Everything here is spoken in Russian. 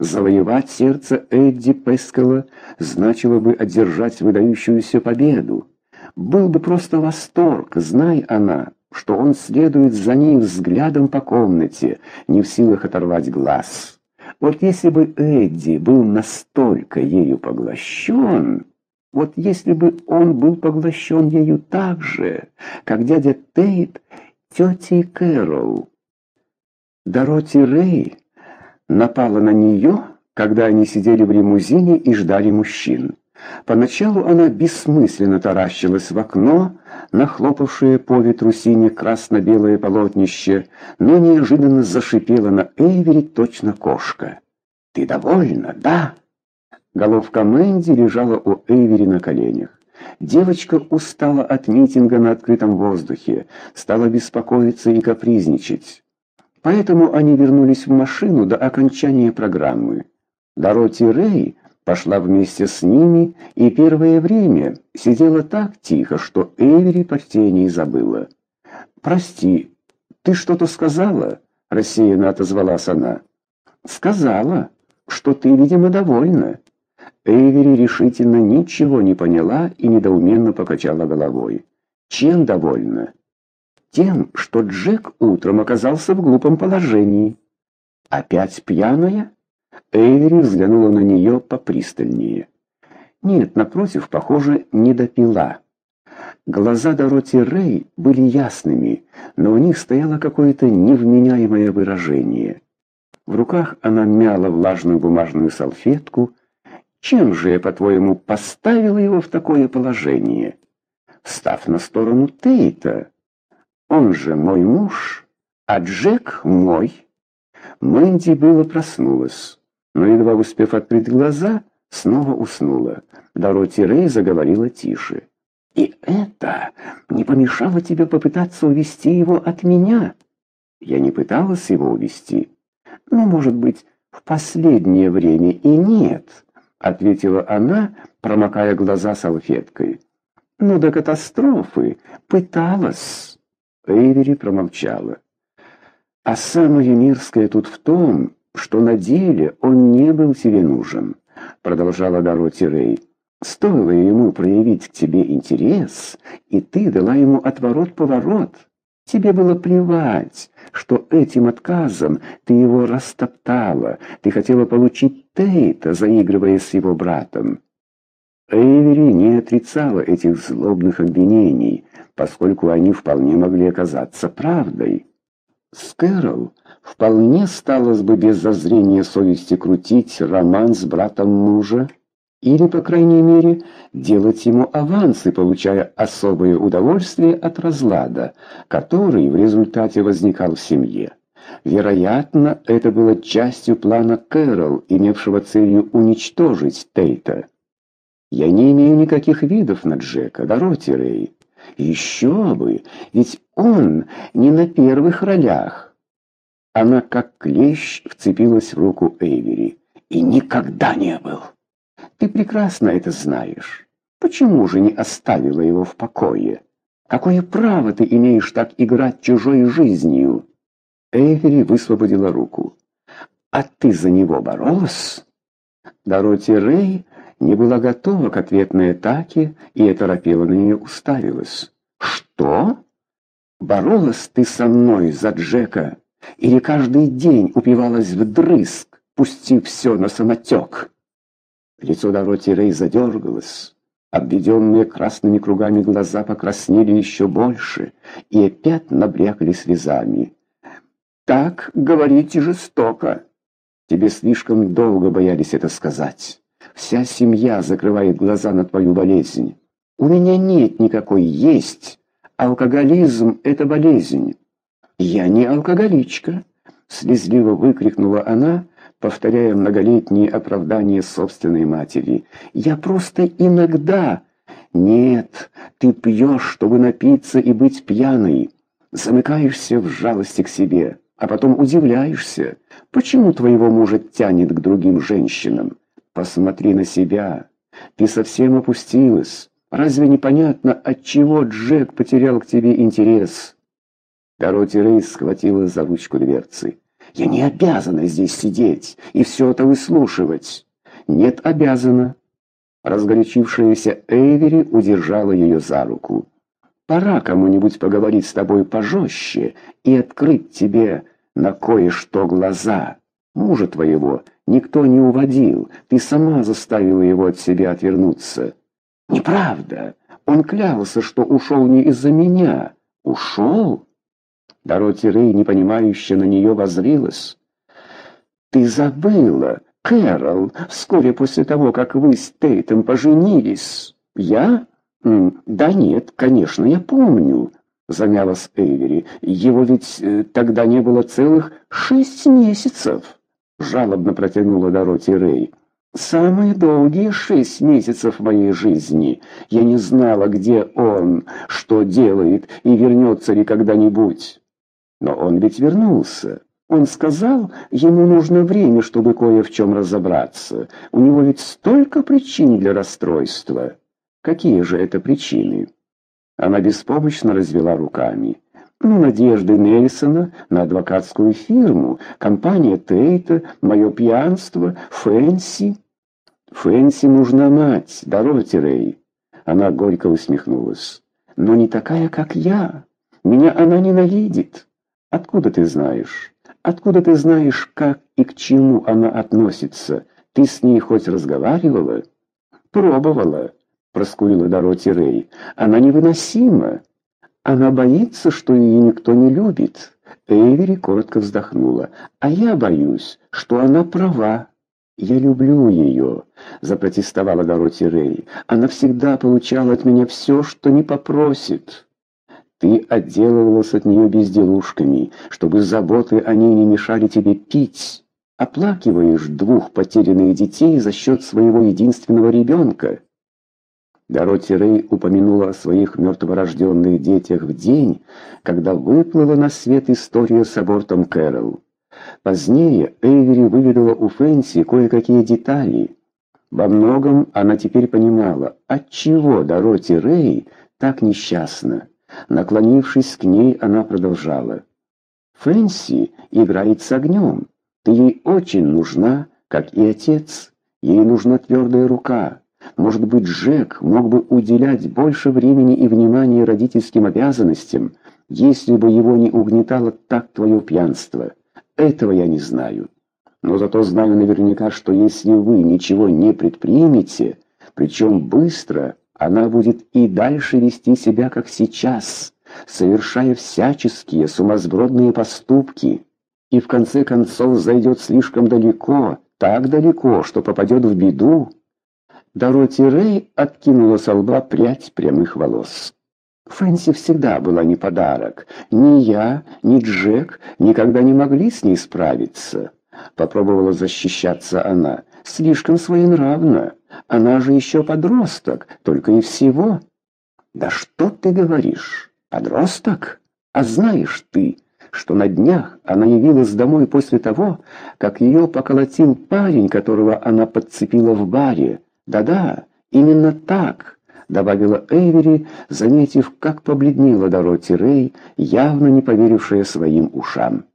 Завоевать сердце Эдди Пескала значило бы одержать выдающуюся победу. Был бы просто восторг, знай она, что он следует за ней взглядом по комнате, не в силах оторвать глаз. Вот если бы Эдди был настолько ею поглощен, вот если бы он был поглощен ею так же, как дядя Тейт тетей Кэрол. Дороти Рэй напала на нее, когда они сидели в лимузине и ждали мужчин. Поначалу она бессмысленно таращилась в окно, нахлопавшее по ветру синее красно-белое полотнище, но неожиданно зашипела на Эйвери точно кошка. «Ты довольна, да?» Головка Мэнди лежала у Эйвери на коленях. Девочка устала от митинга на открытом воздухе, стала беспокоиться и капризничать. Поэтому они вернулись в машину до окончания программы. Дороти Рэй пошла вместе с ними и первое время сидела так тихо, что Эвери почти не забыла. «Прости, ты что-то сказала?» — рассеянно отозвалась она. «Сказала, что ты, видимо, довольна». Эйвери решительно ничего не поняла и недоуменно покачала головой. «Чем довольна?» «Тем, что Джек утром оказался в глупом положении». «Опять пьяная?» Эйвери взглянула на нее попристальнее. Нет, напротив, похоже, не допила. Глаза Дороти Рэй были ясными, но у них стояло какое-то невменяемое выражение. В руках она мяла влажную бумажную салфетку, чем же я, по-твоему, поставила его в такое положение? Став на сторону Тейта. Он же мой муж, а Джек мой. Мэнди было проснулась, но, едва успев открыть глаза, снова уснула. Дороти Рэй заговорила тише. «И это не помешало тебе попытаться увести его от меня?» «Я не пыталась его увести. Ну, может быть, в последнее время и нет» ответила она, промокая глаза салфеткой. «Ну, до катастрофы пыталась». Эйвери промолчала. «А самое мерзкое тут в том, что на деле он не был тебе нужен», продолжала Дороти Рэй. «Стоило ему проявить к тебе интерес, и ты дала ему отворот-поворот». Тебе было плевать, что этим отказом ты его растоптала. Ты хотела получить Тейта, заигрывая с его братом. Эйвери не отрицала этих злобных обвинений, поскольку они вполне могли оказаться правдой. С вполне сталось бы без зазрения совести крутить роман с братом мужа, или, по крайней мере, делать ему авансы, получая особое удовольствие от разлада, который в результате возникал в семье. Вероятно, это было частью плана Кэрол, имевшего целью уничтожить Тейта. «Я не имею никаких видов на Джека, Дороти Рэй. Еще бы, ведь он не на первых ролях». Она как клещ вцепилась в руку Эйвери. «И никогда не был». Ты прекрасно это знаешь. Почему же не оставила его в покое? Какое право ты имеешь так играть чужой жизнью? Эйвери высвободила руку. А ты за него боролась? Дороти Рэй не была готова к ответной атаке и оторопела на нее уставилась. Что? Боролась ты со мной за Джека? Или каждый день упивалась вдрызг, пустив все на самотек? Лицо Дороти Рей задергалось. Обведенные красными кругами глаза покраснели еще больше и опять набрякли слезами. «Так говорите жестоко. Тебе слишком долго боялись это сказать. Вся семья закрывает глаза на твою болезнь. У меня нет никакой есть. Алкоголизм — это болезнь. Я не алкоголичка», — слезливо выкрикнула она, повторяя многолетние оправдания собственной матери. «Я просто иногда...» «Нет, ты пьешь, чтобы напиться и быть пьяной. Замыкаешься в жалости к себе, а потом удивляешься, почему твоего мужа тянет к другим женщинам. Посмотри на себя. Ты совсем опустилась. Разве непонятно, от чего Джек потерял к тебе интерес?» Дороти Рейс схватила за ручку дверцы. Я не обязана здесь сидеть и все это выслушивать. Нет, обязана. Разгорячившаяся Эйвери удержала ее за руку. Пора кому-нибудь поговорить с тобой пожестче и открыть тебе на кое-что глаза. Мужа твоего никто не уводил, ты сама заставила его от себя отвернуться. Неправда. Он клялся, что ушел не из-за меня. Ушел? Дороти Рэй, непонимающе на нее возрилась. «Ты забыла, Кэрол, вскоре после того, как вы с Тейтом поженились. Я? Да нет, конечно, я помню», — замялась Эйвери. «Его ведь э, тогда не было целых шесть месяцев», — жалобно протянула Дороти Рэй. Самые долгие шесть месяцев моей жизни я не знала, где он, что делает и вернется ли когда-нибудь. Но он ведь вернулся. Он сказал, ему нужно время, чтобы кое в чем разобраться. У него ведь столько причин для расстройства. Какие же это причины? Она беспомощно развела руками. Ну, надежды Нельсона на адвокатскую фирму, компания Тейта, мое пьянство, Фэнси. Фэнси нужна мать, Дороти Рэй. Она горько усмехнулась. Но не такая, как я. Меня она ненавидит. Откуда ты знаешь? Откуда ты знаешь, как и к чему она относится? Ты с ней хоть разговаривала? Пробовала, проскурила Дороти Рэй. Она невыносима. Она боится, что ее никто не любит. Эйвери коротко вздохнула. А я боюсь, что она права. «Я люблю ее», — запротестовала Дороти Рэй. «Она всегда получала от меня все, что не попросит». Ты отделывалась от нее безделушками, чтобы заботы о ней не мешали тебе пить. Оплакиваешь двух потерянных детей за счет своего единственного ребенка. Дороти Рэй упомянула о своих мертворожденных детях в день, когда выплыла на свет история с абортом Кэрол. Позднее Эйвери выведала у Фэнси кое-какие детали. Во многом она теперь понимала, отчего Дороти Рэй так несчастна. Наклонившись к ней, она продолжала. «Фэнси играет с огнем. Ты ей очень нужна, как и отец. Ей нужна твердая рука. Может быть, Джек мог бы уделять больше времени и внимания родительским обязанностям, если бы его не угнетало так твое пьянство. Этого я не знаю. Но зато знаю наверняка, что если вы ничего не предпримете, причем быстро, она будет и дальше вести себя, как сейчас, совершая всяческие сумасбродные поступки, и в конце концов зайдет слишком далеко, так далеко, что попадет в беду. Дороти Рэй откинула со лба прядь прямых волос. Фэнси всегда была не подарок. Ни я, ни Джек никогда не могли с ней справиться. Попробовала защищаться она. Слишком своенравна. Она же еще подросток, только и всего. Да что ты говоришь? Подросток? А знаешь ты, что на днях она явилась домой после того, как ее поколотил парень, которого она подцепила в баре? Да-да, именно так, добавила Эйвери, заметив, как побледнела Дороти Рэй, явно не поверившая своим ушам.